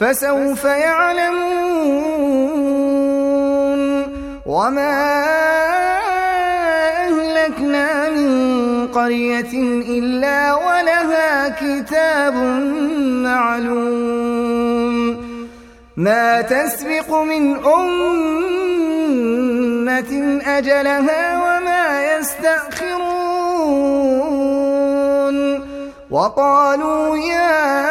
فسوف يعلمون وما أهلكنا من قرية إلا ولها كتاب معلوم. ما تسبق من أمة أجلها وما يستأخرون. وقالوا يا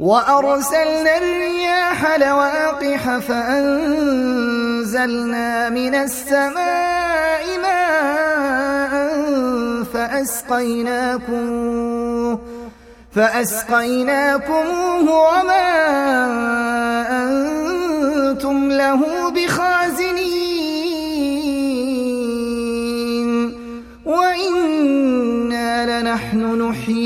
وأرسلنا الرياح لواقح فأنزلنا من السماء ماء فأسقيناكم فأسقيناكموه وما أنتم له بخازنين. وإنا لنحن نحيي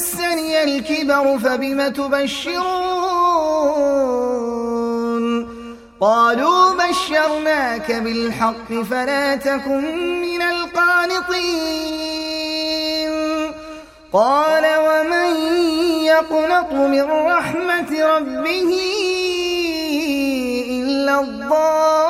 مسني الكبر فبم تبشرون؟ قالوا بشرناك بالحق فلا تكن من القانطين. قال ومن يقنط من رحمة ربه إلا الضالون